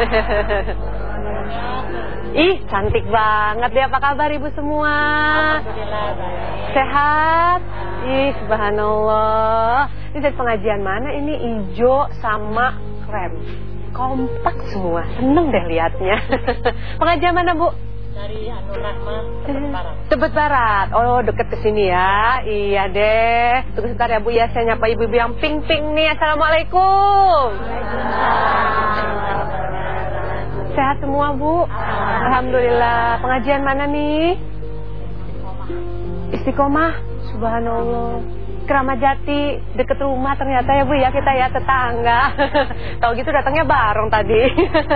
Ih, cantik banget deh. Apa kabar ibu semua? Sehat? Ih, subhanallah. Ini dari pengajian mana ini? Ijo sama krem. Kompak semua. Seneng deh liatnya. pengajian mana bu? dari Anu Rahma Tebet Barat. Tebet Barat. Oh, deket ke sini ya. Iya deh. Tunggu sebentar ya Bu ya. Saya nyapa ibu-ibu yang ping-ping nih. Assalamualaikum. Sehat semua Bu? Alhamdulillah. Pengajian mana nih? Istiqomah. Subhanallah. Keramat Jati deket rumah ternyata ya Bu ya kita ya tetangga. Tahu gitu datangnya bareng tadi.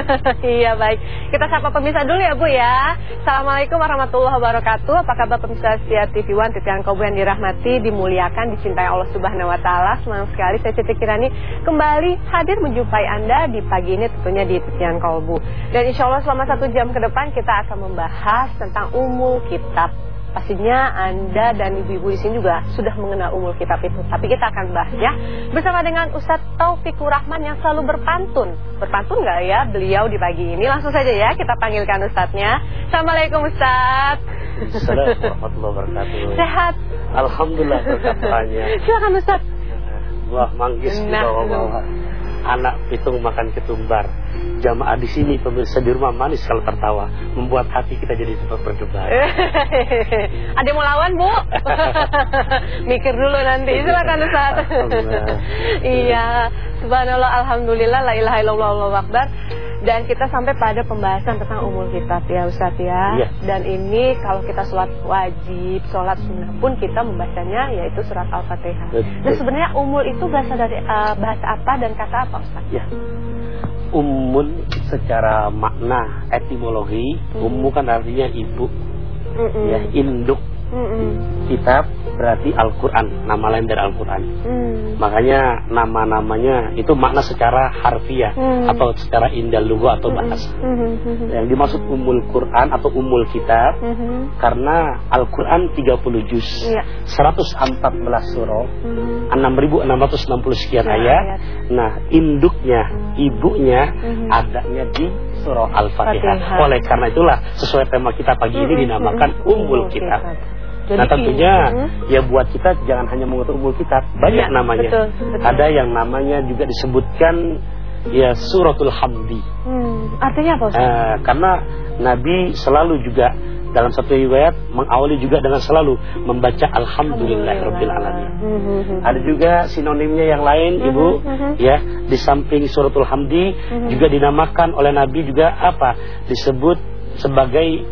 iya baik. Kita sapa pemirsa dulu ya Bu ya. Assalamualaikum warahmatullahi wabarakatuh. Apa kabar pemirsa setia TV One titian kau yang dirahmati, dimuliakan, dicintai Allah Subhanahu Wa Taala. Senang sekali saya Siti Kirani kembali hadir menjumpai Anda di pagi ini tentunya di titian kolbu. Dan insya Allah selama satu jam ke depan kita akan membahas tentang umul kitab Pastinya Anda dan ibu-ibu di sini juga sudah mengenal umul kitab itu. Tapi kita akan bahas ya bersama dengan Ustadz Taufikur Rahman yang selalu berpantun. Berpantun nggak ya beliau di pagi ini? Langsung saja ya kita panggilkan Ustadznya. Assalamualaikum Ustadz. Assalamualaikum warahmatullahi wabarakatuh. Sehat. Alhamdulillah berkatanya. Silakan Ustadz. Buah manggis di Nah, bawah-bawah. Anak pitung makan ketumbar. Jamaah di sini pemirsa di rumah manis kalau tertawa, membuat hati kita jadi cepat berdebar. Ada mau lawan Bu? Mikir dulu nanti. Silakan Ustaz. Iya. Subhanallah alhamdulillah la ilaha illallah Allahu akbar. Dan kita sampai pada pembahasan tentang umul kitab ya Ustaz ya. Iya. Dan ini kalau kita sholat wajib, sholat sunnah pun kita membacanya yaitu surat Al-Fatihah. Nah sebenarnya umul itu berasal dari eh, bahasa apa dan kata apa Ustaz? Ya. Ummun secara makna etimologi, Hmm. ummu kan artinya ibu, Mm-mm. ya induk. Mm-mm. Kitab berarti Al-Qur'an, nama lain dari Al-Qur'an. Mm. Makanya nama-namanya itu makna secara harfiah Hmm. atau secara indah lugu atau bahasa. Mhm. Yang dimaksud umul Quran atau umul kitab Mhm. karena Al-Quran 30 juz, Iya. 114 surah, Mhm. 6660 sekian Nah, ayat. ayat. Nah, induknya, ibunya Mhm. adanya di surah Al-Fatihah. Fatihah. Oleh karena itulah sesuai tema kita pagi ini Mhm. dinamakan Mhm. umul kitab. Jadi nah tentunya Mhm. ya buat kita jangan hanya mengutuk umul kitab, banyak Iya, namanya. betul, betul. Ada yang namanya juga disebutkan ya suratul hamdi. Hmm, artinya apa Ustaz? Eh, karena Nabi selalu juga dalam satu riwayat mengawali juga dengan selalu membaca Alhamdulillahirabbil alamin. Mhm. Ada juga sinonimnya yang lain, Mhm, Ibu, mhm. ya, di samping suratul hamdi Mhm. juga dinamakan oleh Nabi juga apa? Disebut sebagai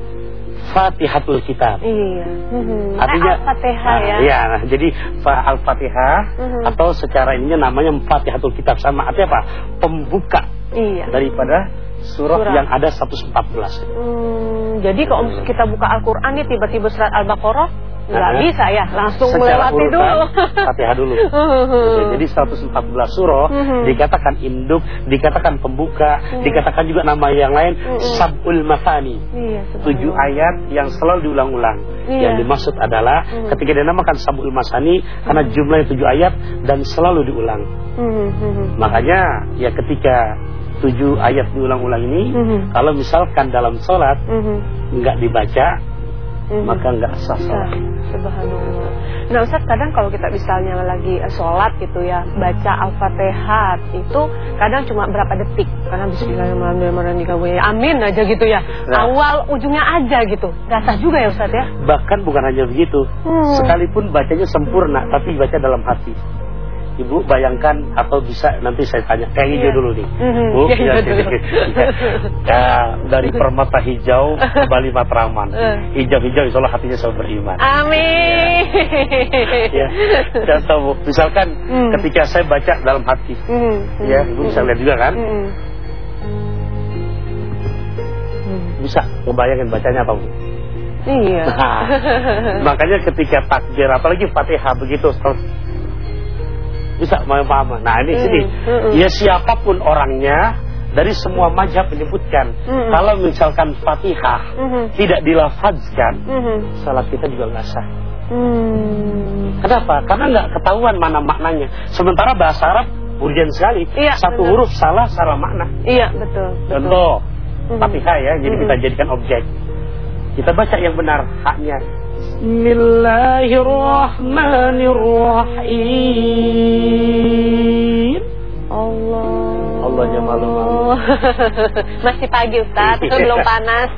Fatihatul Kitab. Iya. Mhm. Artinya Al-Fatihah ya. Nah, Iya, nah, jadi fa- Al-Fatihah Mhm. atau secara ininya namanya Fatihatul Kitab sama artinya apa? Pembuka Iya. daripada surah, Surah. yang ada 114. Hmm, jadi kalau kita buka Al-Qur'an nih tiba-tiba surat Al-Baqarah nggak Nah, bisa ya, langsung Secara melewati urutan, dulu. Fatihah dulu. Mhm. Jadi 114 surah Mhm. dikatakan induk, dikatakan pembuka, Mhm. dikatakan juga nama yang lain sabul masani. Iya, Tujuh ayat yang selalu diulang-ulang. Iya. Yang dimaksud adalah ketika dinamakan sabul masani karena jumlahnya tujuh ayat dan selalu diulang. Makanya ya ketika tujuh ayat diulang-ulang ini, Mhm. kalau misalkan dalam sholat Mhm. nggak dibaca, Mhm. maka nggak sah sholat. subhanallah. Nah Ustaz kadang kalau kita misalnya lagi eh, sholat gitu ya Baca Al-Fatihah itu kadang cuma berapa detik Karena bismillahirrahmanirrahim Amin aja gitu ya Nah. Awal ujungnya aja gitu Gak sah juga ya Ustaz ya Bahkan bukan hanya begitu, Hmm. sekalipun bacanya sempurna, tapi baca dalam hati. Ibu bayangkan atau bisa nanti saya tanya kayak hijau Iya. dulu nih, Mhm, Bu. iya, ya. Ya. Ya, dari permata hijau kembali matraman. Eh. Hijau-hijau, insyaallah hatinya selalu beriman. Amin Ya, contoh Bu, misalkan Hmm. ketika saya baca dalam hati, Mhm, ya, mhm, Ibu bisa lihat juga kan? mhm. Hmm. Bisa ngebayangin bacanya apa Bu? Iya Nah, makanya ketika takbir apalagi Fatihah begitu bisa paham. Nah, ini Mm, sini. mm, mm. Ya siapa pun orangnya dari semua mazhab menyebutkan Mm. kalau misalkan Fatihah Mhm, tidak dilafazkan, mhm. salat kita juga nggak sah. Hmm. Kenapa? Karena nggak ketahuan mana maknanya. Sementara bahasa Arab urgen sekali. Iya, Satu benar. huruf salah, salah makna. Iya, betul. betul. Contoh, Mhm. Fatihah ya, jadi Mhm. kita jadikan objek. Kita baca yang benar haknya. Bismillahirrahmanirrahim. Allah. Allahnya malu-malu. Masih pagi Ustaz, belum panas.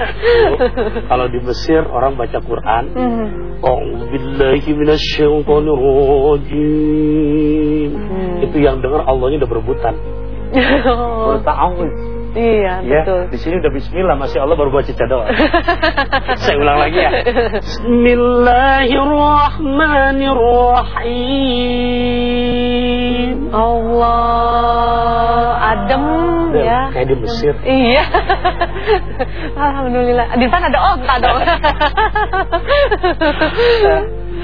Kalau di Mesir orang baca Quran, Hmm. A'udzubillahi minasyaitonirrajim. Hmm. Itu yang dengar Allahnya udah berebutan. Oh, Berta'awudz. Iya, Ya, betul. di sini udah bismillah, masih Allah baru baca doa. Saya ulang lagi ya. Bismillahirrahmanirrahim. Allah, adem ya. Kayak di Mesir. Iya. Alhamdulillah. Di sana ada onta dong.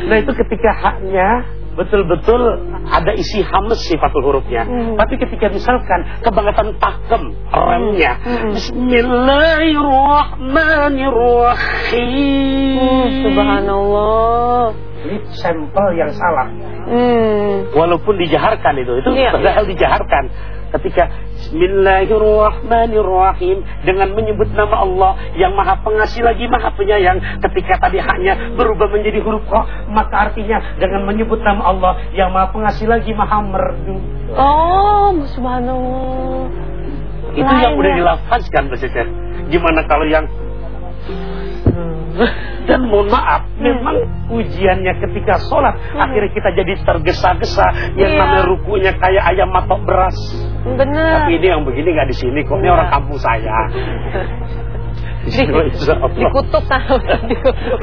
Nah itu ketika haknya betul-betul ada isi hames sifatul hurufnya. Hmm. Tapi ketika misalkan kebangetan pakem remnya. Hmm. Bismillahirrahmanirrahim. Hmm, Subhanallah. Ini sampel yang salah. Hmm. Walaupun dijaharkan itu, itu Iya, padahal dijaharkan. Ketika Bismillahirrahmanirrahim dengan menyebut nama Allah yang Maha Pengasih lagi Maha Penyayang. Ketika tadi haknya berubah menjadi huruf kok, maka artinya dengan menyebut nama Allah yang Maha Pengasih lagi Maha Merdu. Oh, subhanallah. Itu Lain yang udah ya. dilafazkan Mbak Cece. Gimana kalau yang dan mohon maaf, memang ujiannya ketika sholat akhirnya kita jadi tergesa-gesa yang Iya. namanya rukunya kayak ayam matok beras. Bener. Tapi ini yang begini nggak di sini kok. Ini Iya. orang kampung saya. Di-. Dikutuk tahu.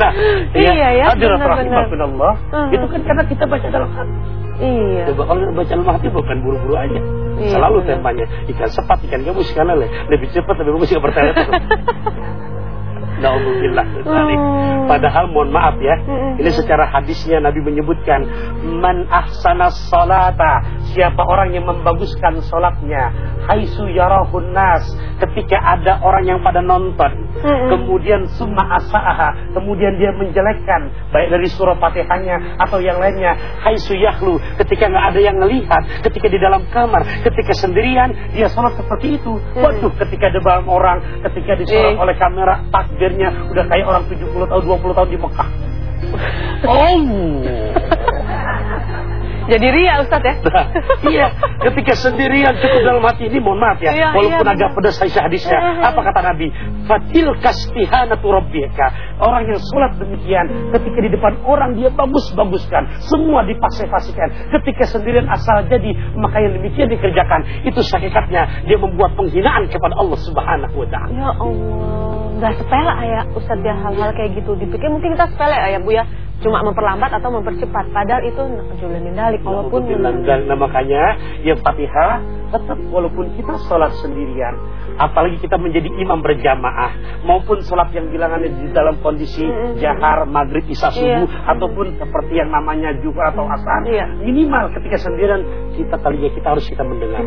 Nah, Iya ya, Hadirat benar-benar. Hmm. Itu kan karena kita baca dalam hati. Iya. Coba kalau baca dalam hati bukan buru-buru aja. Iya, Selalu benar. temanya ikan sepat, ikan gabus, ikan lele. Lebih cepat, lebih bagus ikan bertele. Nauzubillah. Hmm. Padahal mohon maaf ya, ini secara hadisnya Nabi menyebutkan man ahsana salata, siapa orang yang membaguskan salatnya, haitsu yarahun nas, ketika ada orang yang pada nonton, kemudian summa asaaha, kemudian dia menjelekkan baik dari surah Fatihahnya atau yang lainnya, haitsu yahlu, ketika nggak ada yang melihat, ketika di dalam kamar, ketika sendirian dia sholat seperti itu. Waduh, ketika di dalam orang, ketika disorot Eh. oleh kamera, takbirnya udah kayak orang 70 tahun, 20 tahun di Mekah. Oh. Jadi ria Ustaz ya. Nah, iya, ketika sendirian cukup dalam hati ini mohon maaf ya, Iya, walaupun iya, agak pedas saya hadisnya. Mhm. Apa kata Nabi? Fatil kastihanatu rabbika. Orang yang sholat demikian, ketika di depan orang dia bagus-baguskan, semua dipasifasikan. Ketika sendirian asal jadi, maka yang demikian dikerjakan. Itu hakikatnya dia membuat penghinaan kepada Allah Subhanahu wa taala. Ya Allah, nggak sepele ya Ustaz ya hal-hal kayak gitu. Dipikir mungkin kita sepele ya Bu ya, cuma memperlambat atau mempercepat. Padahal itu julanin dalik walaupun Dan nah, makanya yang Fatihah tetap walaupun kita sholat sendirian, apalagi kita menjadi imam berjamaah maupun sholat yang bilangannya di dalam kondisi jahar maghrib isya subuh Iya. ataupun seperti yang namanya juga atau asar Iya. minimal ketika sendirian kita tadinya kita harus kita mendengar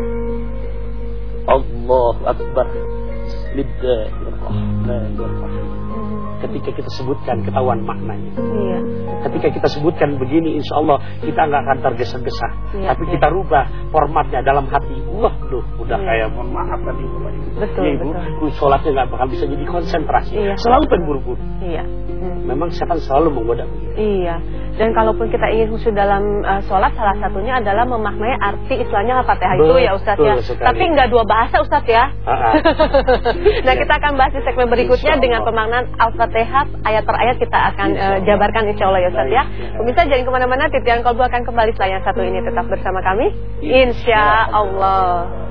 Allah Akbar Bismillahirrahmanirrahim ketika kita sebutkan ketahuan maknanya Iya. ketika kita sebutkan begini insya Allah kita nggak akan tergesa-gesa Iya, tapi iya. kita rubah formatnya dalam hati wah duh udah Iya. kayak mohon maaf tadi Ibu Betul, Ya, Ibu betul. sholatnya nggak bakal bisa jadi konsentrasi Iya. selalu pengen buru-buru Iya. Hmm. memang setan selalu menggoda Iya. Dan kalaupun kita ingin khusyuk dalam uh, sholat, salah satunya adalah memaknai arti istilahnya Al-Fatihah itu ya Ustaz ya. Sekali. Tapi nggak dua bahasa Ustaz ya. Ah, ah. nah kita akan bahas di segmen berikutnya dengan pemaknaan Al-Fatihah ayat per ayat kita akan Insya uh, jabarkan insya Allah ya Ustaz ya. Baik. Pemirsa jangan ke mana-mana, titian kolbu akan kembali setelah yang satu ini tetap bersama kami. Insya Allah.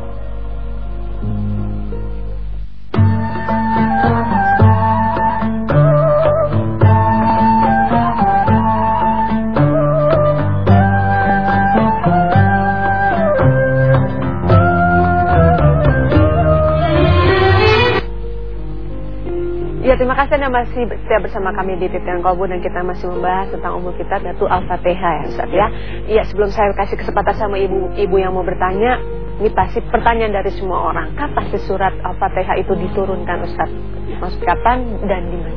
Ya terima kasih Anda masih setia bersama kami di Titian Kolbu dan kita masih membahas tentang umur kitab yaitu Al-Fatihah ya Ustaz ya. Iya sebelum saya kasih kesempatan sama ibu-ibu yang mau bertanya, ini pasti pertanyaan dari semua orang. Kapan sih surat Al-Fatihah itu diturunkan Ustaz? Maksud kapan dan di mana?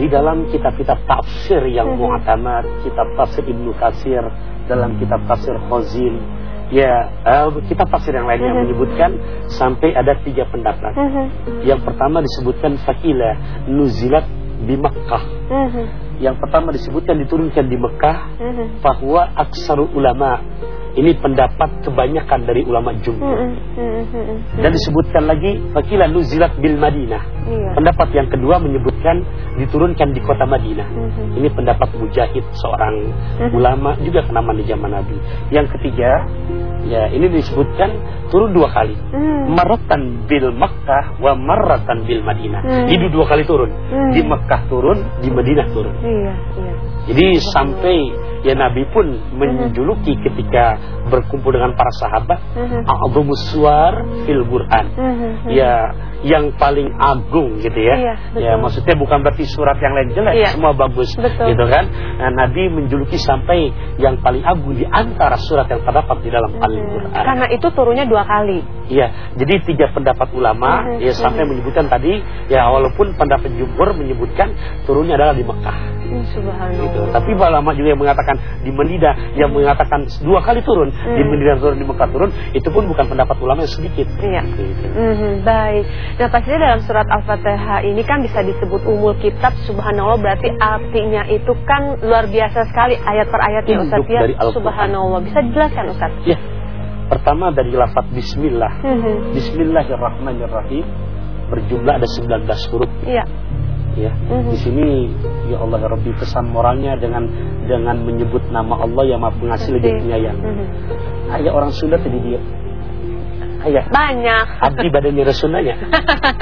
di dalam kitab-kitab tafsir yang Mhm. mu'tamad kitab tafsir Ibnu Katsir dalam kitab tafsir Khazin Ya, eh, kita tafsir yang lainnya Mhm. menyebutkan sampai ada tiga pendapat. Mhm. Yang pertama disebutkan fakila nuzilat di Mekah. Mhm. Yang pertama disebutkan diturunkan di Mekah bahwa aksaru ulama ini pendapat kebanyakan dari ulama jumhur. Mhm. Mhm. Dan disebutkan lagi fakila nuzilat bil Madinah. Iya. Pendapat yang kedua menyebutkan diturunkan di kota Madinah. Mhm. Ini pendapat Mujahid seorang Mhm. ulama juga kenama di zaman Nabi. Yang ketiga, ya ini disebutkan turun dua kali. Maratan bil Makkah wa maratan bil Madinah. Hmm. Jadi dua kali turun. Hmm. Di Makkah turun, di Madinah turun. Iya, iya. Jadi sampai ya Nabi pun menjuluki ketika berkumpul dengan para sahabat, Mhm. a'dhamus suar fil Quran. Mhm. Ya, yang paling agung gitu ya. Iya, betul. ya, maksudnya bukan berarti surat yang lain jelek, Iya. semua bagus Betul. gitu kan. Nah, Nabi menjuluki sampai yang paling agung di antara surat yang terdapat di dalam Mhm. Al-Qur'an. Karena itu turunnya dua kali. Iya, jadi tiga pendapat ulama Mhm, ya sampai mhm. menyebutkan tadi ya walaupun pendapat jumhur menyebutkan turunnya adalah di Mekah Hmm, Subhanallah. gitu. Tapi ulama juga yang mengatakan di Madinah yang mengatakan dua kali turun, di Mhm. Madinah turun di Mekah turun, itu pun bukan pendapat ulama yang sedikit. Iya. Gitu. Mhm, baik. Nah pastinya dalam surat Al-Fatihah ini kan bisa disebut umul kitab Subhanallah berarti artinya itu kan luar biasa sekali ayat per ayatnya Ustaz ya. Subhanallah. Bisa dijelaskan Ustaz? Ya. Pertama dari lafaz bismillah. Mhm. Bismillahirrahmanirrahim berjumlah ada 19 huruf Iya. ya. Mhm. Di sini ya Allah ya Rabbi pesan moralnya dengan dengan menyebut nama Allah yang Maha Pengasih lagi penyayang. Mhm. Ayah orang Sunda tadi dia. Ayah Banyak. abdi badannya Sundanya.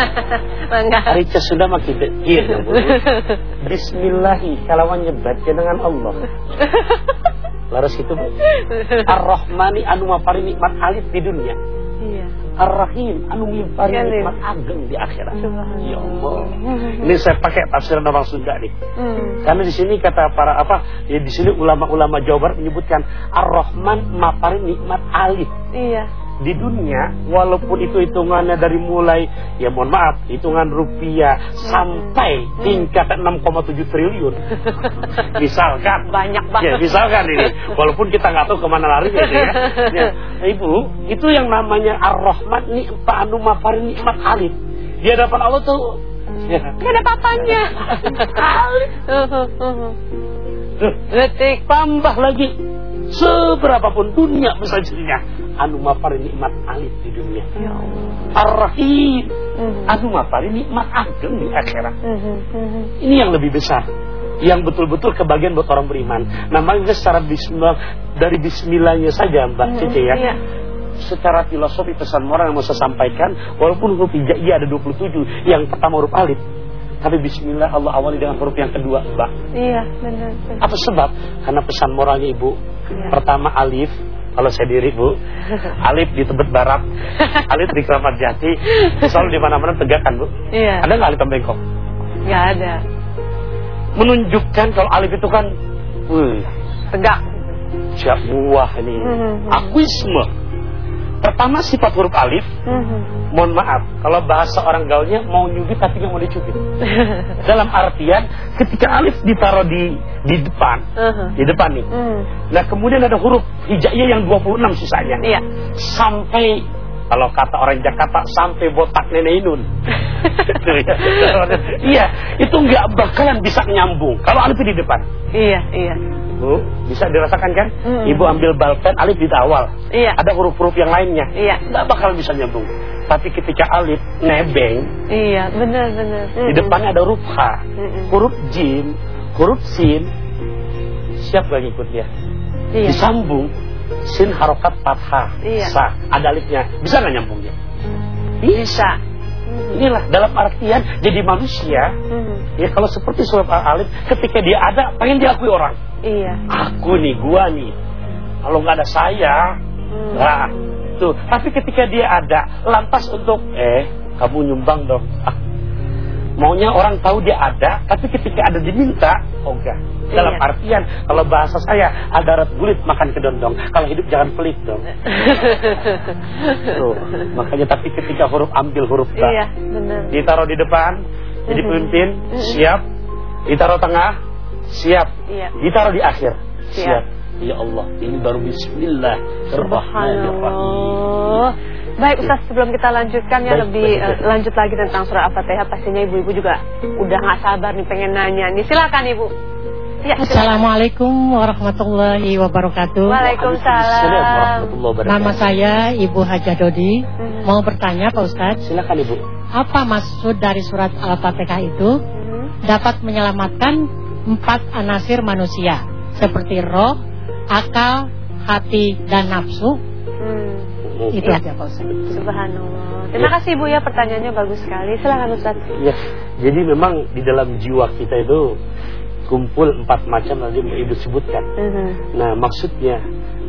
Enggak. Hari Sunda makin dekir. Bismillahi kalawannya baca dengan Allah. Laras itu Bu. Ar-Rahmani anu mapari nikmat alif di dunia. Iya. Ar-Rahim anu mapari Ya, Lim. nikmat ageng di akhirat. Ya Allah. Ini saya pakai tafsiran orang Sunda nih. Hmm. Karena di sini kata para apa? Ya di sini ulama-ulama Jawa Barat menyebutkan Ar-Rahman mapari nikmat alif Iya. Di dunia walaupun itu hitungannya dari mulai ya mohon maaf hitungan rupiah sampai tingkat 6,7 triliun. Misalkan. Banyak ya banget. misalkan ini. Walaupun kita nggak tahu ke mana lari gitu ya. ya ibu itu yang namanya ar-rahman pak anu mafari nikmat alif. Di hadapan Allah tuh? Ya. Ada papanya. alif. Tuh, Detik. tambah lagi seberapapun dunia misalnya anu mafari nikmat alif di dunia Ya Allah. ar-rahim Mhm. anu nikmat ageng di akhirat Mhm. Mhm. Ini yang lebih besar yang betul-betul kebagian buat orang beriman. Namanya secara bismillah dari bismillahnya saja Mbak. Cici ya. Iya. Secara filosofi pesan moral yang mau saya sampaikan, walaupun huruf hijaiyah ada 27, yang pertama huruf alif. Tapi bismillah Allah awali dengan huruf yang kedua, Mbak. Iya, benar. benar. Apa sebab? Karena pesan moralnya Ibu. Iya. Pertama alif, kalau saya diri Bu, alif di Tebet Barat, alif di Keramat Jati, selalu di mana-mana tegakkan Bu. Iya. Ada nggak alif bengkok? Nggak ada. menunjukkan kalau alif itu kan wih, Tegak. siap buah ini Mhm. akuisme pertama sifat huruf alif Mhm. mohon maaf kalau bahasa orang gaulnya mau nyubit tapi nggak mau dicubit dalam artian ketika alif ditaruh di di depan Mhm. di depan nih Mhm. nah kemudian ada huruf hijaiyah yang 26 sisanya Iya. sampai kalau kata orang Jakarta sampai botak nenek Inun ya. iya itu nggak bakalan bisa nyambung kalau alif di depan Iya, iya. Bu, bisa dirasakan kan? Mm. Ibu ambil balpen alif di awal. Iya. Ada huruf-huruf yang lainnya. Iya. Nggak bakal bisa nyambung. Tapi ketika alif nebeng, Iya, benar benar. di depannya ada huruf H, Mm-mm. huruf jim, huruf sin. Siap gak ngikut dia? Iya. Disambung. Sin harokat fathah. Iya. Sa, ada alifnya. Bisa nggak nyambung dia? Bisa. Inilah dalam artian jadi manusia. Mhm. Ya kalau seperti surat Al-Alif, ketika dia ada, pengen diakui orang. Iya. Aku nih, gua nih. Kalau nggak ada saya, Hmm. Nah, tuh. Tapi ketika dia ada, lantas untuk eh, kamu nyumbang dong. Ah, maunya orang tahu dia ada, tapi ketika ada diminta, oh enggak. Dalam Iya. artian, kalau bahasa saya, ada rat bulit makan kedondong. Kalau hidup jangan pelit dong. Tuh. Makanya tapi ketika huruf ambil huruf ta, Iya, benar. ditaruh di depan, jadi pemimpin, siap. Ditaruh tengah, siap. Iya. Ditaruh di akhir, Siap. siap. Ya Allah, ini baru Bismillahirrahmanirrahim. Subhanallah. Baik Ustaz, sebelum kita lanjutkan ya Baik, lebih baik, baik. eh, lanjut lagi tentang surah Al-Fatihah, pastinya ibu-ibu juga udah nggak sabar nih pengen nanya nih. Silakan Ibu. Ya, silakan. Assalamualaikum warahmatullahi wabarakatuh. Waalaikumsalam. warahmatullahi wabarakatuh. Nama saya Ibu Haja Dodi. Mhm. Mau bertanya Pak Ustadz, Silakan Ibu. apa maksud dari surat Al-Fatihah itu? Mhm. Dapat menyelamatkan empat anasir manusia seperti roh, akal, hati, dan nafsu. Hmm. Itu Ya. aja Pak Ustadz. Subhanallah. Terima kasih Ibu ya pertanyaannya bagus sekali. Silakan Ustaz. Ya, jadi memang di dalam jiwa kita itu kumpul empat macam tadi Ibu sebutkan. Mhm. Nah, maksudnya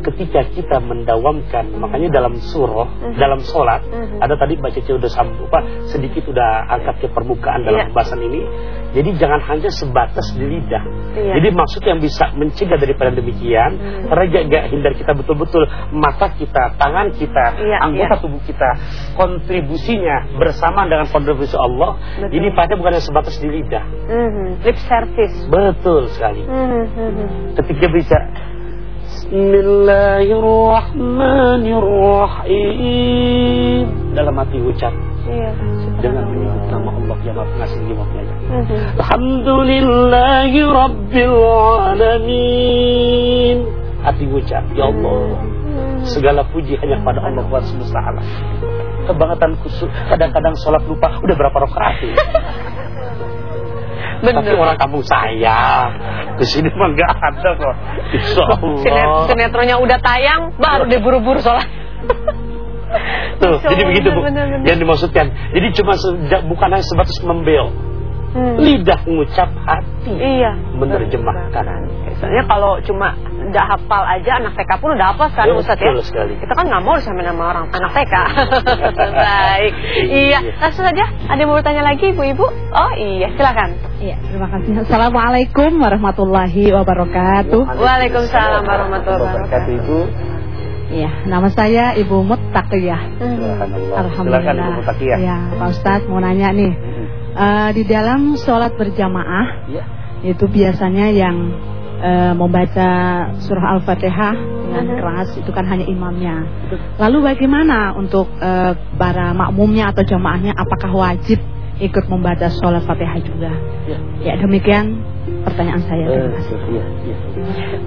ketika kita mendawamkan, makanya dalam surah, Mhm. dalam sholat, Mhm. ada tadi Mbak Cece udah sambung, apa, sedikit udah angkat ke permukaan dalam Iya. pembahasan ini. Jadi jangan hanya sebatas di lidah. Iya. Jadi maksud yang bisa mencegah daripada demikian, Mhm. karena jaga hindar kita betul-betul mata kita, tangan kita, Iya, anggota tubuh kita, kontribusinya bersama dengan kontribusi Allah. Ini pada bukan hanya sebatas di lidah. Mhm. Lip service. Betul sekali. Mhm, mhm. Ketika bisa Bismillahirrahmanirrahim dalam hati ucap Iya. dengan menyebut nama Allah yang Maha Pengasih lagi Maha Penyayang. Alhamdulillahi Rabbil Alamin. Hati ucap, Ya Allah, segala puji hanya kepada Allah Tuhan semesta alam. Kebangetan kusuk, kadang-kadang sholat lupa, udah berapa rakaat? Tapi orang kampung saya ke sini mah nggak ada kok. Insya Sinet-. Sinetronnya udah tayang, baru deh buru-buru sholat. Tuh, Masya jadi begitu bu, bener, bener. yang dimaksudkan. Jadi cuma bukan hanya sebatas membel, Hmm. lidah mengucap, hati Iya. Menerjemahkan. Misalnya kalau cuma udah hafal aja anak TK pun udah hafal sekarang Betul Ustaz ya. sekali. Kita kan nggak mau disamain sama orang anak TK. Baik. iya. Iya. Langsung saja. Ada yang mau bertanya lagi ibu-ibu? Oh iya, silakan. Iya, terima kasih. Assalamualaikum warahmatullahi wabarakatuh. Waalaikumsalam warahmatullahi wabarakatuh. Ibu. Iya, nama saya Ibu Muttaqiyah. Alhamdulillah. Silakan Ibu Mutakiyah. Ya, Pak Ustadz mau nanya nih. Eh, di dalam sholat berjamaah Iya. Itu biasanya yang eh, membaca surah Al-Fatihah dengan keras itu kan hanya imamnya. Lalu bagaimana untuk eh, para makmumnya atau jamaahnya apakah wajib ikut membaca sholat Fatihah juga? Iya. Ya demikian pertanyaan saya. Terima iya, iya.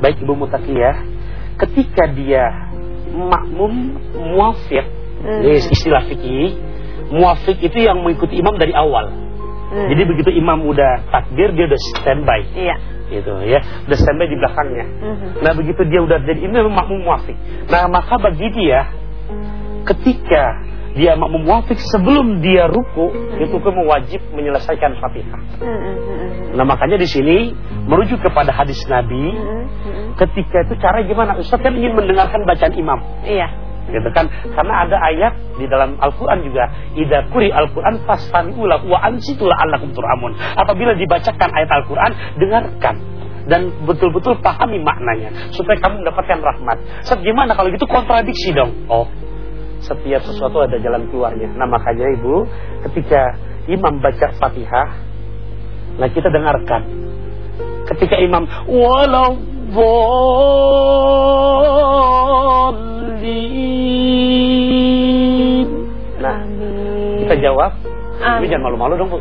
Baik Ibu Mutakiyah, ketika dia makmum muafik, Hmm. ini istilah fikih, muafik itu yang mengikuti imam dari awal. Hmm. Jadi begitu imam udah takbir dia udah standby Iya. gitu ya, udah standby di belakangnya. Mhm. Nah begitu dia udah jadi ini makmum muafik. Nah maka bagi dia ketika dia makmum muafik sebelum dia ruku itu kan wajib menyelesaikan fatihah. Mhm, mhm, Nah makanya di sini merujuk kepada hadis Nabi mhm. ketika itu cara gimana? Ustaz kan ingin mendengarkan bacaan imam, Iya. Gitu kan? Karena ada ayat di dalam Al-Qur'an juga, "Idza quri Al-Qur'an fastami'u lahu wa ansitu la'allakum turhamun." Apabila dibacakan ayat Al-Qur'an, dengarkan dan betul-betul pahami maknanya supaya kamu mendapatkan rahmat. Ustaz gimana kalau gitu kontradiksi dong? Oh, setiap sesuatu ada jalan keluarnya. Nah makanya ibu, ketika imam baca fatihah, nah kita dengarkan. Ketika imam walau dhalin. Nah, Amin. kita jawab. Tapi jangan malu-malu dong bu.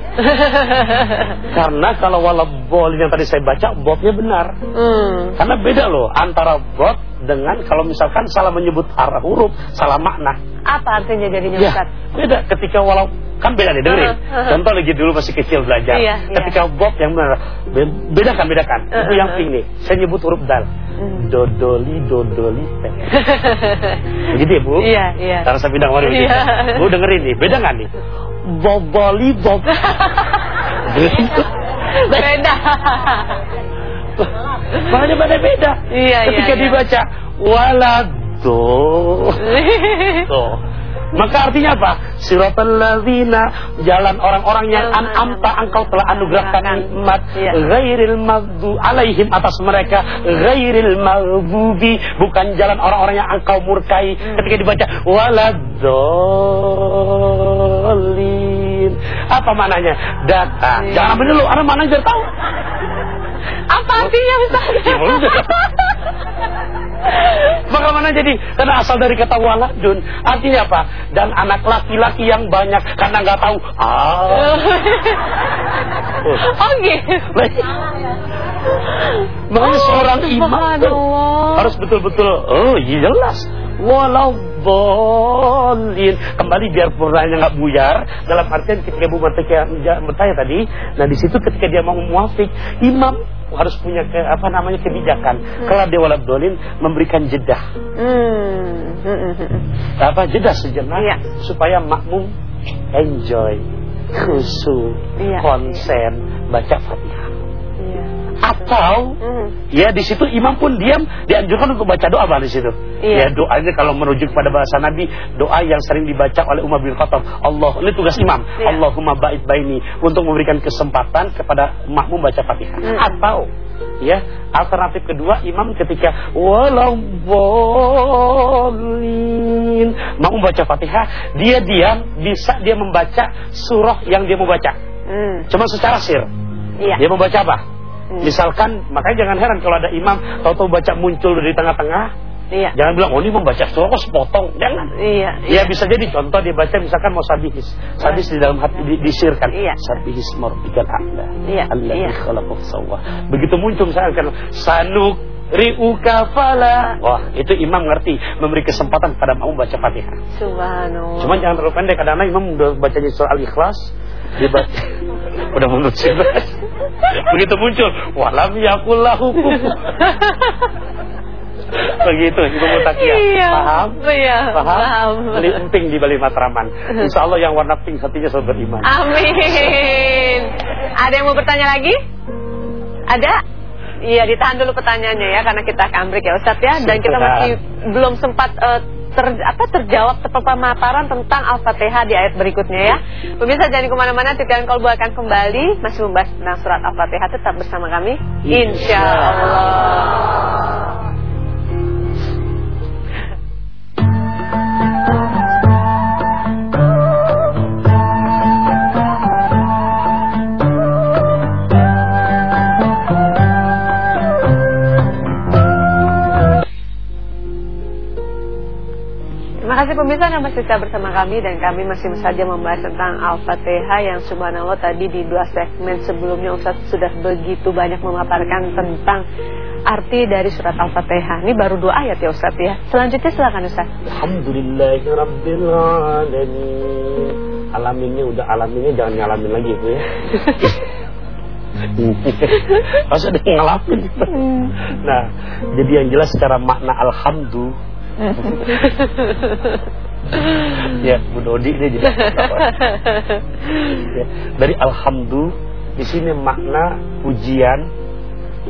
Karena kalau walau bolin yang tadi saya baca, botnya benar. Hmm. Karena beda loh antara bot dengan kalau misalkan salah menyebut arah huruf, salah makna. Apa artinya jadinya Ya, Ustaz? beda ketika walau kan beda nih dengerin. Uh-huh, uh-huh. Contoh lagi dulu masih kecil belajar. Iya, iya. ketika bob yang benar be- bedakan bedakan. Itu Uh-huh. yang pink nih. Saya nyebut huruf dal. Hmm. Dodoli dodoli. Begitu ya, Bu? Iya, iya. Karena saya bidang waris. Iya. Bu dengerin nih, beda nggak nih? Boboli bob. Beda. Makanya beda beda. Iya, iya, Ketika iya. dibaca walado. Tuh. Maka artinya apa? Siratal ladzina jalan orang-orang yang an'amta engkau telah anugerahkan nikmat Iya. ghairil maghdu alaihim atas mereka ghairil maghdubi bukan jalan orang-orang yang engkau murkai ketika dibaca waladhdallin apa maknanya data Iya. jangan dulu karena maknanya biar tahu Apa artinya Ustaz? Ya, udah. Bagaimana jadi? Karena asal dari kata waladun. Artinya apa? Dan anak laki-laki yang banyak karena nggak tahu. Ah. Oh gitu. Makanya seorang imam tuh harus betul-betul. Oh iya jelas. Walau bolin kembali biar purnanya nggak buyar dalam artian ketika Bu bertanya tadi nah di situ ketika dia mau muafik imam harus punya ke, apa namanya kebijakan kalau dia walau bolin memberikan jedah Hmm. hmm, hmm, hmm. apa jeda sejenak Iya. supaya makmum enjoy khusyuk Iya, konsen baca fatihah Iya. Atau Hmm. ya di situ imam pun diam dianjurkan untuk baca doa di situ Iya. ya doanya kalau merujuk pada bahasa Nabi doa yang sering dibaca oleh Umar bin Khattab Allah ini tugas imam Iya. Allahumma ba'id baini untuk memberikan kesempatan kepada makmum baca fatihah Hmm. atau ya alternatif kedua imam ketika walau bolin makmum baca fatihah dia diam bisa dia membaca surah yang dia mau baca Hmm. cuma secara sir Iya. dia membaca apa. Misalkan makanya jangan heran kalau ada imam tahu-tahu baca muncul dari tengah-tengah Iya. jangan bilang oh ini membaca surah kok sepotong jangan Iya. Ya bisa jadi contoh dia baca misalkan mau sabihis. Sabihis di dalam hati di, disirkan. Iya. Sabihis marbikal a'la. Iya, Alladzi iya. sawwa. Begitu muncul misalkan sanuk riuka fala. Wah, itu imam ngerti memberi kesempatan pada makmum baca Fatihah. Subhanallah. Cuman jangan terlalu pendek kadang-kadang imam udah bacanya surah Al-Ikhlas dia baca udah menurut Begitu muncul walam yakullahu. Begitu Ibu Mutakia. Iya. Paham? Iya. Paham? Paham. Beli emping di Bali Matraman. Insya Allah yang warna pink hatinya selalu beriman. Amin. Ada yang mau bertanya lagi? Ada? Iya, ditahan dulu pertanyaannya ya karena kita akan break ya Ustaz ya dan kita masih belum sempat eh, ter, apa terjawab pemaparan tentang Al-Fatihah di ayat berikutnya ya. Pemirsa jangan ke mana-mana, titian kolbu akan kembali masih membahas tentang surat Al-Fatihah tetap bersama kami. Insya Allah. Kasih pemirsa yang masih setia bersama kami dan kami masih saja membahas tentang Al-Fatihah yang subhanallah tadi di dua segmen sebelumnya Ustaz sudah begitu banyak memaparkan tentang arti dari surat Al-Fatihah. Ini baru dua ayat ya Ustaz ya. Selanjutnya silakan Ustaz. Alhamdulillahirabbil alamin. Alaminnya udah alaminnya jangan ngalamin lagi itu ya. Masa ada ngalamin Nah Jadi yang jelas secara makna Alhamdulillah Ya Bu Dodi ini jadi ya, Dari Alhamdulillah Di sini makna pujian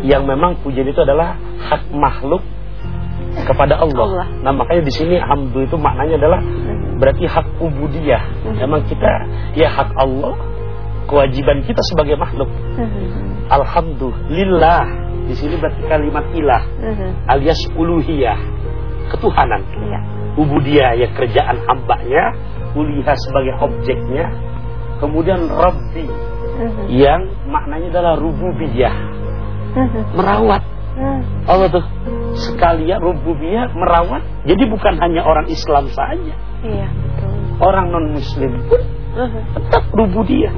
Yang memang pujian itu adalah Hak makhluk kepada Allah. Allah. Nah makanya di sini hamdu itu maknanya adalah berarti hak ubudiyah. Memang kita ya hak Allah, kewajiban kita sebagai makhluk. Alhamdulillah. Di sini berarti kalimat ilah alias uluhiyah, ketuhanan. Iya. Ubudiyah ya kerjaan hambanya, uluhiyah sebagai objeknya. Kemudian Rabbi yang maknanya adalah rububiyah, merawat. Allah tuh sekalian rububiyah merawat. Jadi bukan hanya orang Islam saja, Iya, betul. orang non Muslim pun tetap rububiyah.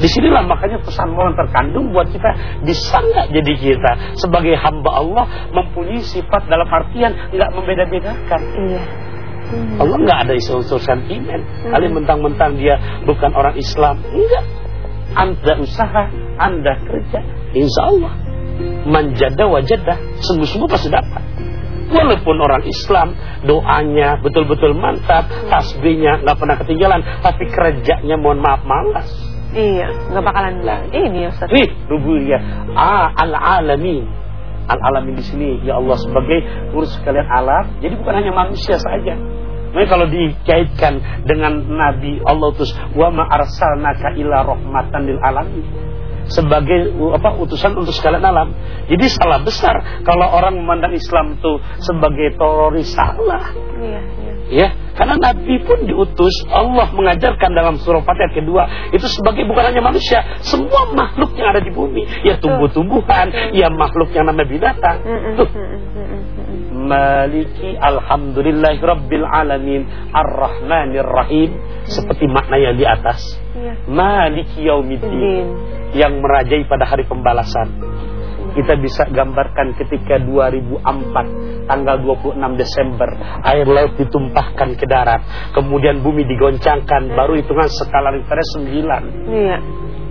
Di sinilah makanya pesan moral terkandung buat kita bisa nggak jadi kita sebagai hamba Allah mempunyai sifat dalam artian nggak membeda-bedakan. Iya. Allah nggak ada unsur sentimen. Kali mentang-mentang dia bukan orang Islam, enggak. Anda usaha, Anda kerja, insya Allah manjada wajadah, semua-semua pasti dapat. Walaupun orang Islam doanya betul-betul mantap, tasbihnya nggak pernah ketinggalan, tapi kerjanya mohon maaf malas. Iya, nggak bakalan ini ya Ustaz. Nih, rububiyah ah, al-alamin. Al-alamin di sini ya Allah sebagai urus sekalian alam. Jadi bukan hanya manusia saja. Nah, kalau dikaitkan dengan Nabi Allah terus wa ma arsalnaka illa rahmatan lil alamin sebagai apa utusan untuk sekalian alam. Jadi salah besar kalau orang memandang Islam itu sebagai teroris salah. Iya, iya. Ya, karena Nabi pun diutus Allah mengajarkan dalam surah Fatihah kedua itu sebagai bukan hanya manusia, semua makhluk yang ada di bumi, ya tumbuh-tumbuhan, ya makhluk yang namanya binatang. Tuh. Maliki alhamdulillahi rabbil alamin arrahmanir rahim seperti makna yang di atas. Iya. Maliki yaumiddin Din. yang merajai pada hari pembalasan. Kita bisa gambarkan ketika 2004 tanggal 26 Desember air laut ditumpahkan ke darat, kemudian bumi digoncangkan, baru hitungan skala Richter 9. Iya.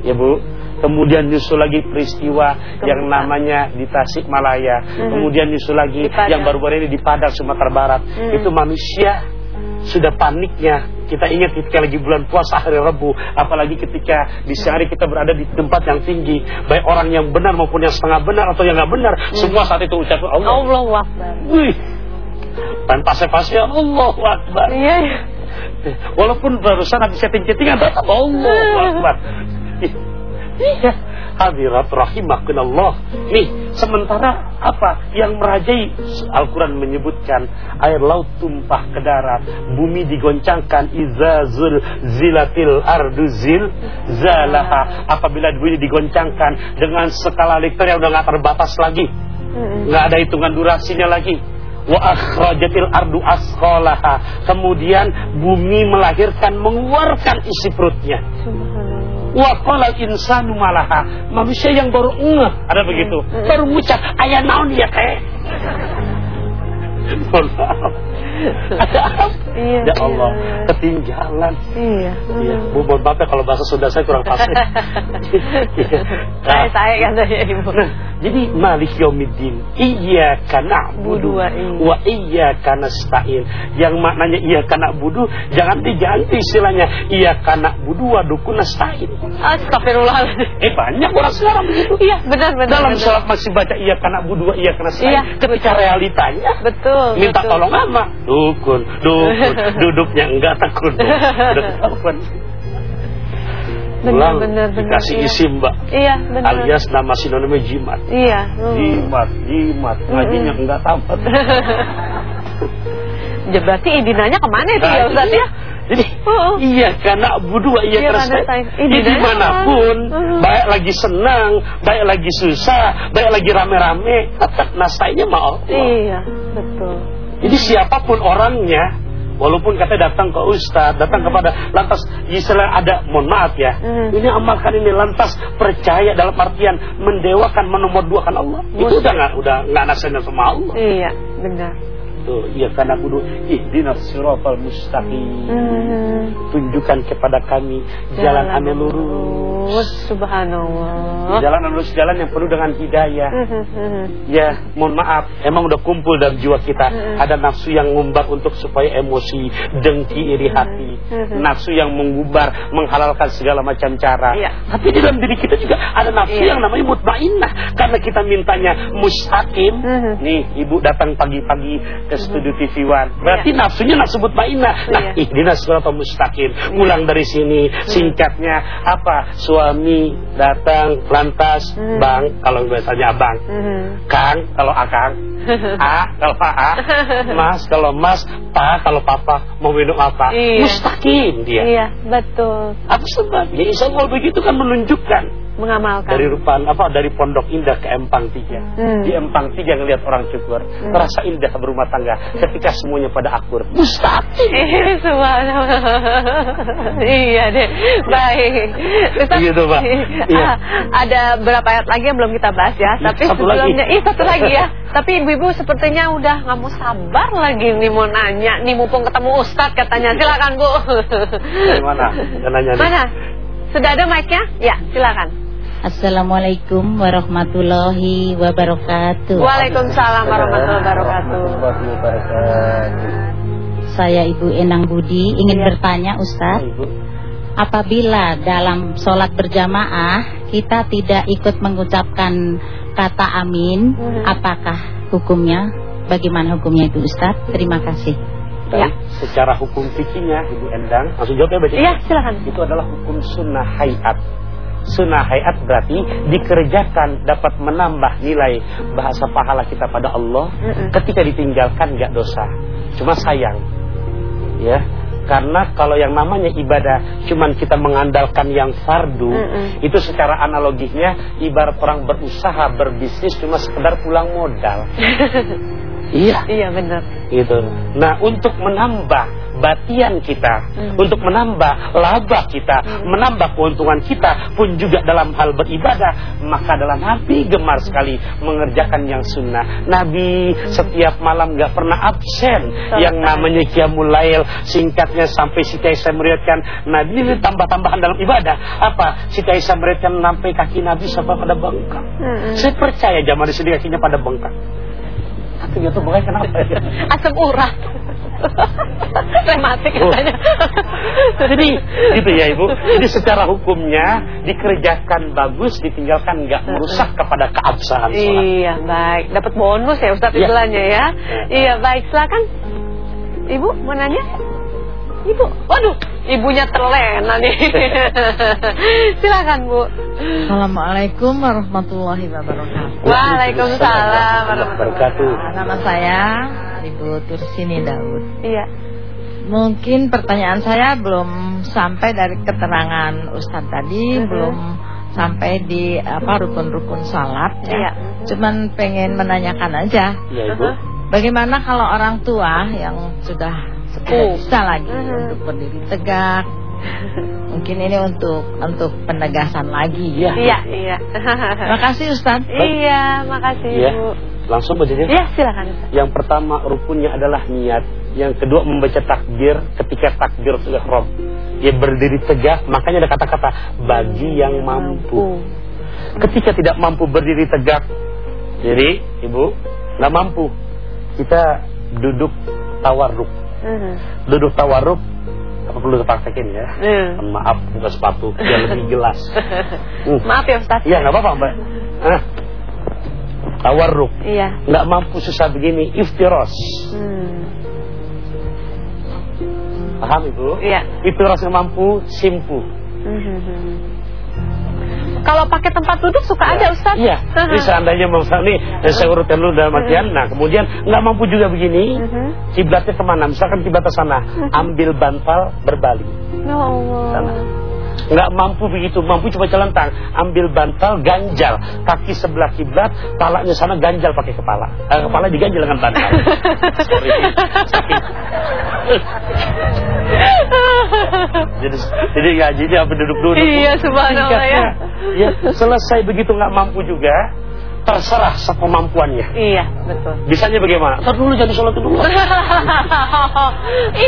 Ya Bu. Kemudian nyusul lagi peristiwa yang namanya di Tasikmalaya. Kemudian nyusul lagi yang baru-baru ini di Padang Sumatera Barat. Hmm. Itu manusia sudah paniknya. Kita ingat ketika lagi bulan puasa hari Rabu, apalagi ketika di siang hari kita berada di tempat yang tinggi, baik orang yang benar maupun yang setengah benar atau yang nggak benar, semua saat itu ucap Allah. Allahu Akbar. Wih. Tanpa sepasnya Allah Akbar. Iya, iya. Walaupun barusan habis setting-settingan tetap Allah Akbar. Iya. Hadirat rahimakunallah. Nih, sementara apa yang merajai Al-Quran menyebutkan air laut tumpah ke darat, bumi digoncangkan izazul zilatil ardu zil zalaha. Apabila bumi digoncangkan dengan skala Richter yang udah nggak terbatas lagi, nggak ada hitungan durasinya lagi. Wa akhrajatil ardu asqalaha. Kemudian bumi melahirkan mengeluarkan isi perutnya. Wa qala insanu malaha. Manusia yang baru ngeh, ada begitu. Baru ngucap, "Aya naon ya teh?" Mohon maaf. Ada apa? Iya, Ya Allah, iya. ketinggalan. Iya. Iya, Bu, mohon maaf ya kalau bahasa Sunda saya kurang fasih. Iya. Saya saya katanya ibu. Nah, jadi Malik Yaumiddin Iyyaka na'budu Budu wa iyyaka nasta'in. Yang maknanya iyyaka na'budu jangan diganti istilahnya iyyaka na'budu wa dukun nasta'in. Astagfirullahaladzim. Eh banyak orang sekarang begitu. Iya, benar benar. Dalam benar. sholat masih baca iyyaka na'budu wa iyyaka nasta'in. Iya, Ketika realitanya Betul. minta betul. tolong apa? Dukun, dukun, duduknya enggak takut. Dukun. Benar, benar, benar, dikasih iya. isim mbak Iya, benar. alias nama sinonimnya jimat Iya. hmm. jimat jimat ngajinya enggak tamat Ya berarti idinanya ke mana itu Nah, ya Ustaz ya? Jadi Oh. iya karena berdua iya Iya, saya ini di mana pun Hmm. baik lagi senang baik lagi susah baik lagi rame-rame tetap nastainya mau Iya, betul. Jadi siapa pun orangnya Walaupun katanya datang ke ustaz, datang kepada lantas istilah ada, mohon maaf ya, Hmm. ini amalkan ini lantas percaya dalam artian mendewakan menomorduakan Allah. Itu udah nggak udah nggak nasanya sama Allah. Iya, benar. Tuh, iya karena kudu ihdinas siratal mustaqim. Hmm. Tunjukkan kepada kami jalan anu lurus. Subhanallah. Jalan anu lurus jalan yang penuh dengan hidayah. Hmm, hmm, hmm. Ya, mohon maaf, emang udah kumpul dalam jiwa kita Mm-mm. ada nafsu yang ngumbar untuk supaya emosi, dengki, iri hati, nafsu yang mengumbar, menghalalkan segala macam cara. Iya. Tapi di dalam diri kita juga ada nafsu Iya. yang namanya mutmainnah karena kita mintanya mustaqim. Nih, ibu datang pagi-pagi ke studio TV One. Berarti Iya. nafsunya nafsu mutmainnah. Nah, Iya. ihdinas siratal mustaqim. Pulang dari sini singkatnya apa? Suami datang lantas Mm. bang kalau biasanya abang Hmm. Kang kalau akang A kalau A Mas kalau mas Pa kalau papa Mau minum apa Iya. Mustaqim dia Iya, betul. Apa sebab Ya insya Allah begitu kan menunjukkan Mengamalkan. Dari rupan apa Dari Pondok Indah ke Empang Tiga Hmm. Di Empang Tiga ngelihat orang cukur Terasa indah berumah tangga Ketika semuanya pada akur Mustaqim Eh, iya deh. Baik. Ustaz, Gitu, Pak. Iya. ah, ada berapa ayat lagi yang belum kita bahas ya. Iya, Tapi satu lagi. sebelumnya, ih satu lagi ya. Tapi ibu-ibu sepertinya udah nggak mau sabar lagi nih mau nanya. Nih mumpung ketemu Ustadz katanya. Silakan Bu. Dari mana Yang nanya nih. Mana? Sudah ada mic-nya? Ya, silakan. Assalamualaikum warahmatullahi wabarakatuh. Waalaikumsalam warahmatullahi wabarakatuh. Saya Ibu Enang Budi ingin Iya. bertanya Ustadz, Ibu apabila dalam sholat berjamaah kita tidak ikut mengucapkan kata amin, Mhm. apakah hukumnya? Bagaimana hukumnya itu Ustadz? Terima kasih. Baik, secara hukum fikihnya Ibu Endang Langsung jawab ya Iya, silakan. itu adalah hukum sunnah hayat. Sunnah hayat berarti dikerjakan dapat menambah nilai bahasa pahala kita pada Allah. Ketika ditinggalkan nggak dosa, cuma sayang, ya. Karena kalau yang namanya ibadah cuman kita mengandalkan yang fardu, Mm-mm. itu secara analoginya ibarat orang berusaha berbisnis cuma sekedar pulang modal. Iya. Iya benar. gitu. Nah, untuk menambah batian kita, Hmm. untuk menambah laba kita, menambah keuntungan kita pun juga dalam hal beribadah, maka adalah Nabi gemar sekali mengerjakan yang sunnah. Nabi setiap malam gak pernah absen yang namanya Qiyamul Lail, singkatnya sampai Siti Aisyah meriwayatkan Nabi ini tambah-tambahan dalam ibadah. Apa? Siti Aisyah meriwayatkan sampai kaki Nabi sampai pada bengkak. Mm-mm. Saya percaya zaman di sini kakinya pada bengkak. Gak tahu bengkak kenapa ya. Asam urat. Rematik Oh. katanya. Jadi gitu ya ibu. Jadi secara hukumnya dikerjakan bagus, ditinggalkan nggak merusak kepada keabsahan sholat. Iya baik, dapat bonus ya Ustadz Iya. istilahnya ya. Iya baik, silakan. Ibu mau nanya? Ibu, waduh, ibunya terlena nih. silakan Bu. Assalamualaikum warahmatullahi wabarakatuh. Waalaikumsalam Wabarakatuh. Nama saya Ibu Tursini Daud. Iya. Mungkin pertanyaan saya belum sampai dari keterangan Ustadz tadi, Mhm. belum sampai di apa rukun-rukun salat Iya. ya. Cuman pengen menanyakan aja, Ya ibu. bagaimana kalau orang tua yang sudah Sepuh. tidak bisa lagi untuk berdiri tegak? Mungkin ini untuk untuk penegasan lagi. Iya. Iya, iya. Terima kasih Ustadz. Iya, makasih. Bu. Langsung baca Iya, silakan Ustaz. Yang pertama rukunnya adalah niat. Yang kedua membaca takbir ketika takbir sudah ihram. Ya berdiri tegak, makanya ada kata-kata bagi yang mampu. Ketika tidak mampu berdiri tegak, jadi ibu nggak mampu, kita duduk tawarruk. Mhm. Duduk tawarruk apa perlu dipraktekin ya? Hmm. Mohon Maaf buka sepatu biar lebih jelas. Hmm. Maaf ya Ustaz. Iya nggak apa-apa mbak. Hah? Tawarruk. Iya. Nggak mampu susah begini, iftiros. Hmm. Paham ibu? Iya. Iftiros yang mampu, simpu. Mhm. Kalau pakai tempat duduk suka ada Ustaz. Iya. Jadi seandainya mau nih, eh, saya urutkan dulu dalam artian. Nah kemudian nggak mampu juga begini. Kiblatnya ke mana? Misalkan kiblat ke sana, ambil bantal berbalik. Ya Allah. Sana. Nggak mampu begitu, mampu cuma celentang. Ambil bantal, ganjal. Kaki sebelah kiblat, palanya sana ganjal pakai kepala. Eh, kepala diganjal dengan bantal. Sorry. jadi jadi gajinya apa duduk-duduk. Iya, subhanallah ya. Ya, selesai begitu nggak mampu juga, terserah sekemampuannya. Iya, betul. Bisanya bagaimana? Ntar dulu jadi sholat dulu.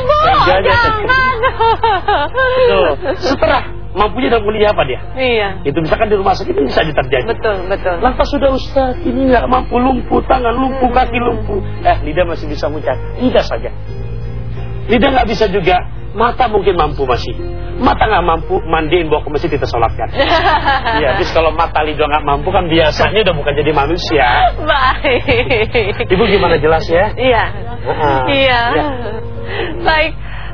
Ibu, Jangan. jangan. Tuh, setelah mampunya dalam kuliah apa dia? Iya, Itu misalkan di rumah sakit ini bisa terjadi. betul, betul. Lantas sudah Ustaz, ini nggak mampu lumpuh, tangan lumpuh, kaki lumpuh. Eh, lidah masih bisa ngucap. Lidah saja. Lidah nggak bisa juga. Mata mungkin mampu masih. Mata nggak mampu, mandiin bawa ke masjid kita sholatkan. Iya, habis kalau mata lidah nggak mampu kan biasanya udah bukan jadi manusia. Baik. Ibu gimana jelas ya? Iya. Ah, Iya. iya. Baik.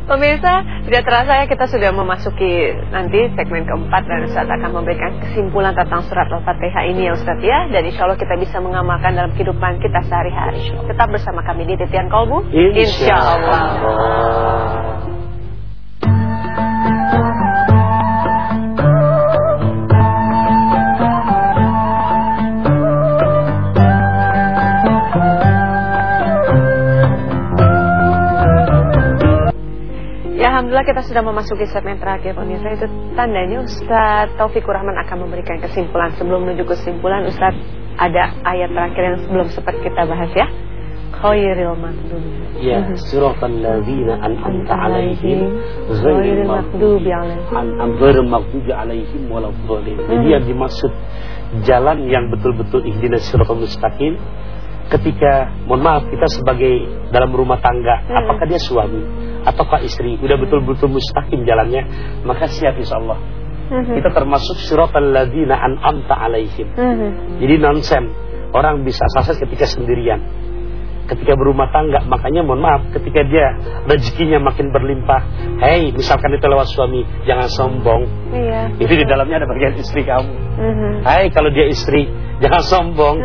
Pemirsa, tidak terasa ya kita sudah memasuki nanti segmen keempat dan Ustaz akan memberikan kesimpulan tentang surat Al-Fatihah ini ya Ustaz ya. Dan insya Allah kita bisa mengamalkan dalam kehidupan kita sehari-hari. Tetap bersama kami di Titian Kolbu. Insya Allah. Alhamdulillah kita sudah memasuki segmen terakhir pemirsa. Itu tandanya Ustadz Taufikur Rahman akan memberikan kesimpulan. Sebelum menuju kesimpulan Ustadz ada ayat terakhir yang belum sempat kita bahas ya. Khairil maghdub Ya, siratal ladzina an'amta alaihim ghairil maghdubi alaihim. ghairil maghdubi alaihim waladdallin. Jadi yang dimaksud jalan yang betul-betul ihdinas siratal mustaqim ketika mohon maaf kita sebagai dalam rumah tangga Hmm. apakah dia suami ataukah istri udah betul-betul mustaqim jalannya maka siap insyaallah Mhm. kita termasuk siratal ladzina an'amta alaihim. Mhm. Jadi nonsen orang bisa sukses ketika sendirian. Ketika berumah tangga, makanya mohon maaf, ketika dia rezekinya makin berlimpah, hei, misalkan itu lewat suami, jangan sombong. Iya Itu di dalamnya ada bagian istri kamu. Mhm. Hai, kalau dia istri, jangan sombong.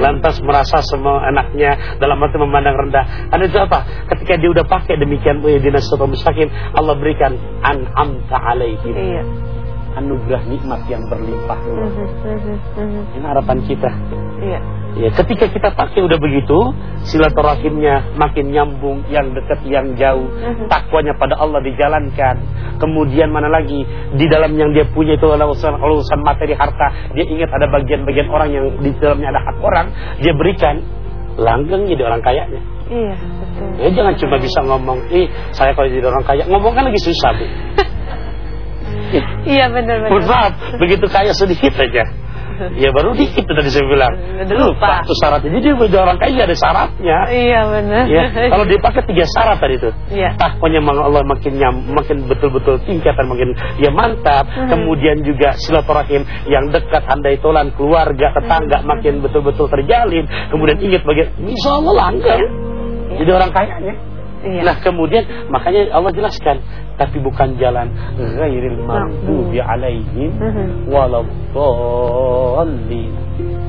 Lantas merasa semua anaknya dalam arti memandang rendah. Ada itu apa? Ketika dia udah pakai demikian oh ya dinas soto mustaqim, Allah berikan an'amta alaihim. Iya Anugerah nikmat yang berlimpah. Ini harapan kita. Iya Ya, ketika kita pakai udah begitu, silaturahimnya makin nyambung, yang dekat, yang jauh, Mhm. takwanya pada Allah dijalankan. Kemudian mana lagi di dalam yang dia punya itu adalah urusan, urusan materi harta, dia ingat ada bagian-bagian orang yang di dalamnya ada hak orang, dia berikan langgeng jadi orang kayanya. Iya, betul. Ya jangan cuma bisa ngomong, ih saya kalau jadi orang kaya, ngomong kan lagi susah bu. Iya benar Mohon maaf, begitu kaya sedikit aja. Ya baru dikit tadi saya bilang. Udah lupa. Itu syaratnya. Jadi menjadi orang kaya ada syaratnya. Iya benar. Ya, kalau dipakai tiga syarat tadi itu. Iya. Memang Allah makin nyam, makin betul-betul tingkatan makin ya mantap. Mhm. Kemudian juga silaturahim yang dekat, handai tolan, keluarga, tetangga Mhm. makin betul-betul terjalin. Kemudian ingat bagian, insya Allah langgeng. Jadi orang kayanya. Iya. Nah kemudian makanya Allah jelaskan tapi bukan jalan ghairil maghdubi alaihim Mhm. waladdallin.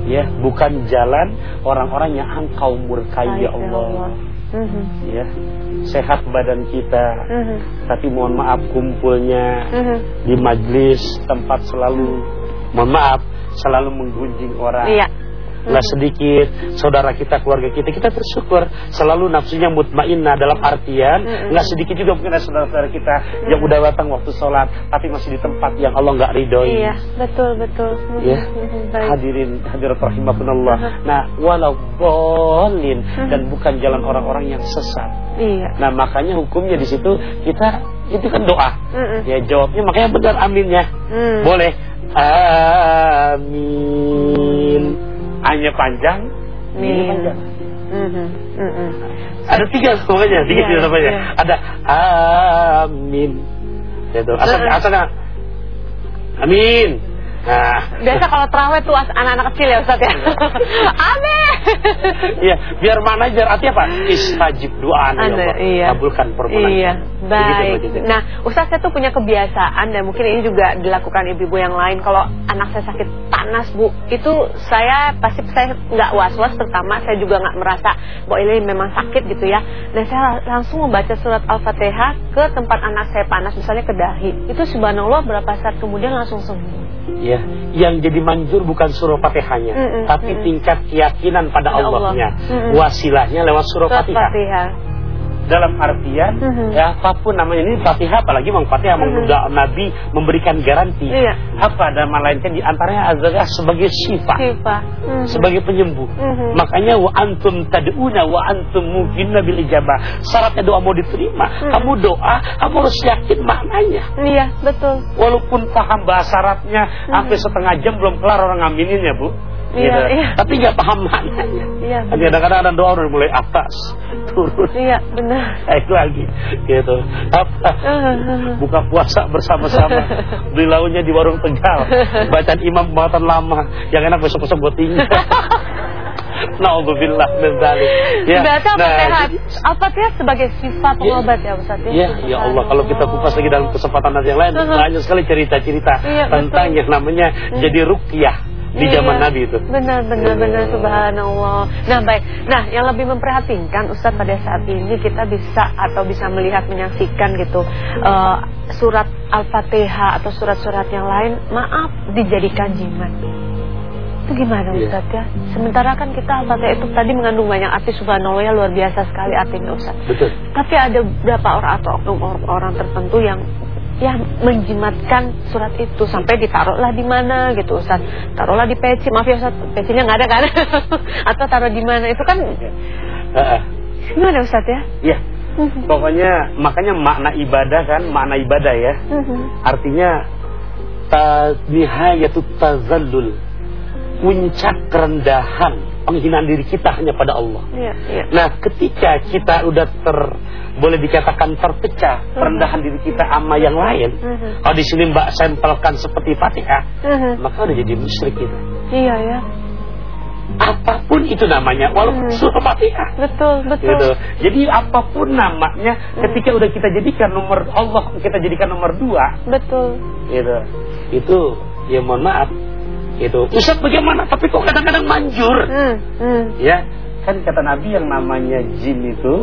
Ya, bukan jalan orang-orang yang engkau murkai ya Allah. Mhm. Ya. Sehat badan kita, Mhm. tapi mohon maaf kumpulnya di majlis tempat selalu mohon maaf selalu menggunjing orang. Iya. Nggak sedikit saudara kita, keluarga kita, kita bersyukur selalu nafsunya mutmainnah dalam artian nggak sedikit juga mungkin ada saudara-saudara kita yang udah datang waktu sholat tapi masih di tempat yang Allah nggak ridhoi. Iya, betul betul. Ya. Baik. hadirin hadirat rahimakumullah. Nah, walau bolin dan bukan jalan orang-orang yang sesat. Iya. Nah, makanya hukumnya di situ kita itu kan doa. Ya jawabnya makanya benar aminnya. Hmm. Boleh. Amin. Hanya panjang. Ini Min. panjang. Ada tiga semuanya, tiga tidak namanya. iya. Ada amin. Itu asal Heeh. asalnya amin. Nah, Biasa kalau terawih tuh anak-anak kecil ya Ustaz ya. Amin. Iya, biar manajer artinya apa? Istajib doa ya Allah. iya. Kabulkan permohonan. Iya, baik. Begitu, Nah, Ustaz saya tuh punya kebiasaan dan mungkin ini juga dilakukan ibu-ibu yang lain. Kalau anak saya sakit panas, Bu, itu saya pasti saya nggak was-was. Pertama, saya juga nggak merasa bahwa ini memang sakit gitu ya. Dan saya langsung membaca surat Al-Fatihah ke tempat anak saya panas, misalnya ke dahi. Itu subhanallah berapa saat kemudian langsung sembuh. Ya, yang jadi manjur bukan surah Fatihahnya, Mm-mm, tapi mm-mm. tingkat keyakinan pada Pada Allah. Allahnya. Mm-mm. Wasilahnya lewat surah. Fatihah. Dalam artian Mhm. ya apa pun namanya ini Fatihah apalagi Mang Fatihah Mhm. mm Nabi memberikan garansi. Iya. Apa dan melainkan di antaranya adalah sebagai syifa, Syifa. Mhm. sebagai penyembuh. Mhm. Makanya wa antum tad'una wa antum mungkinna bil ijabah. Syaratnya doa mau diterima, Mhm. kamu doa, kamu harus yakin maknanya. Iya, betul. Walaupun paham bahasa Arabnya sampai setengah jam belum kelar orang ngaminin ya bu. Iya, iya. Tapi nggak paham maknanya. Iya. Kadang-kadang ada doa udah mulai atas turun Iya, benar. naik lagi gitu. Apa? Mhm. Buka puasa bersama-sama. Beli lauknya di warung Tegal. Bacaan imam buatan lama. Yang enak besok-besok buat tinggal. Nauzubillah min dzalik. Ya. Berarti apa nah, Apa dia sebagai sifat pengobat ya Ustaz ya? Ya, ya Allah kalau kita kupas lagi dalam kesempatan nanti yang lain Mhm. banyak sekali cerita-cerita Iya, tentang betul. yang namanya jadi ruqyah di Iya. zaman Nabi itu. Benar, benar, Iya. benar, subhanallah. Nah, baik. Nah, yang lebih memprihatinkan Ustaz pada saat ini kita bisa atau bisa melihat menyaksikan gitu eh, surat Al-Fatihah atau surat-surat yang lain, maaf dijadikan jimat. Itu gimana Iya. Ustaz ya? Sementara kan kita Al-Fatihah itu tadi mengandung banyak arti subhanallah ya luar biasa sekali artinya Ustaz. Betul. Tapi ada beberapa orang atau oknum or- orang tertentu yang yang menjimatkan surat itu sampai ditaruhlah di mana gitu Ustaz. Taruhlah di peci, maaf ya Ustaz, pecinya nggak ada kan? atau taruh di mana? Itu kan Heeh. gimana Ustaz ya? Ya. Pokoknya makanya makna ibadah kan makna ibadah ya. Artinya ta nihayatut tazallul. Puncak kerendahan penghinaan diri kita hanya pada Allah. Iya, iya. Nah, ketika kita udah ter boleh dikatakan terpecah perendahan diri kita sama yang lain. Mhm. Kalau di sini Mbak sampelkan seperti Fatihah, Mhm. maka udah jadi musyrik itu. Iya ya. Apa pun itu namanya, walaupun Mhm. surah Fatihah. Betul, betul. Gitu. Jadi apa pun namanya, ketika udah kita jadikan nomor Allah, kita jadikan nomor dua, Betul. gitu. Itu ya mohon maaf, gitu. Ustaz bagaimana? Tapi kok kadang-kadang manjur, Hmm, hmm. ya? Kan kata Nabi yang namanya jin itu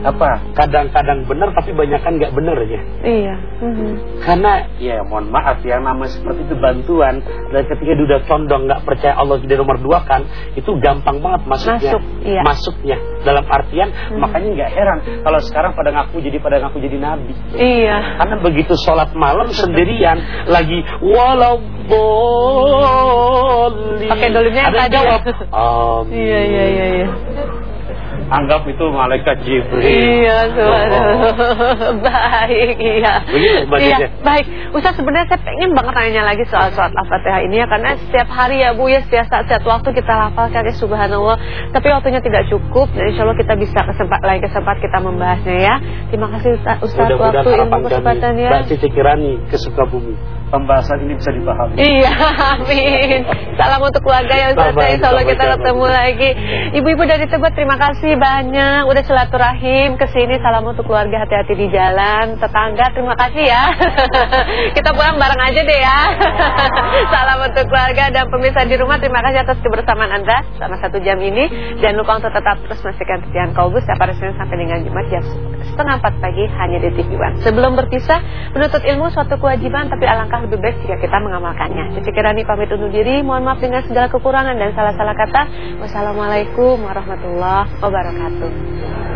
apa kadang-kadang benar tapi banyak kan nggak benar ya. Iya. Mhm. Karena ya mohon maaf ya nama seperti itu bantuan dan ketika dia udah condong nggak percaya Allah di nomor dua kan itu gampang banget masuknya Masuk, iya. masuknya dalam artian makanya nggak heran kalau sekarang pada ngaku jadi pada ngaku jadi nabi Iya. karena begitu sholat malam sendirian lagi walau boleh Pakai dolimnya yang ada jawab amin Iya iya iya iya. Anggap itu malaikat Jibril Iya, Oh. subhanallah. baik, iya. Begitu. Iya, baik. Ustaz sebenarnya saya pengen banget nanya lagi soal surat Al-Fatihah ini ya karena setiap hari ya Bu ya setiap saat setiap waktu kita lafalkan ya subhanallah. Tapi waktunya tidak cukup dan insya Allah kita bisa kesempat lain kesempat kita membahasnya ya. Terima kasih Ustaz, Ustaz Mudah-mudahan waktu ilmu harapan kami kesempatannya. Mbak Cici Kirani ke Sukabumi Pembahasan ini bisa dipahami Iya, amin. Salam untuk keluarga ya Ustaz. Sama-sama, Insya Allah kita ketemu lagi. Ibu-ibu dari Tebet terima kasih banyak. Udah silaturahim ke sini. Salam untuk keluarga hati-hati di jalan. Tetangga terima kasih ya. kita pulang bareng aja deh ya. Salam untuk keluarga dan pemirsa di rumah. Terima kasih atas kebersamaan Anda selama satu jam ini. Jangan lupa untuk tetap terus menyaksikan Titian Kolbus setiap hari Senin sampai dengan Jumat jam setengah empat pagi hanya di TV One. Sebelum berpisah, menuntut ilmu suatu kewajiban tapi alangkah lebih baik jika kita mengamalkannya. Cici Kirani pamit undur diri. Mohon maaf dengan segala kekurangan dan salah-salah kata. Wassalamualaikum warahmatullahi wabarakatuh.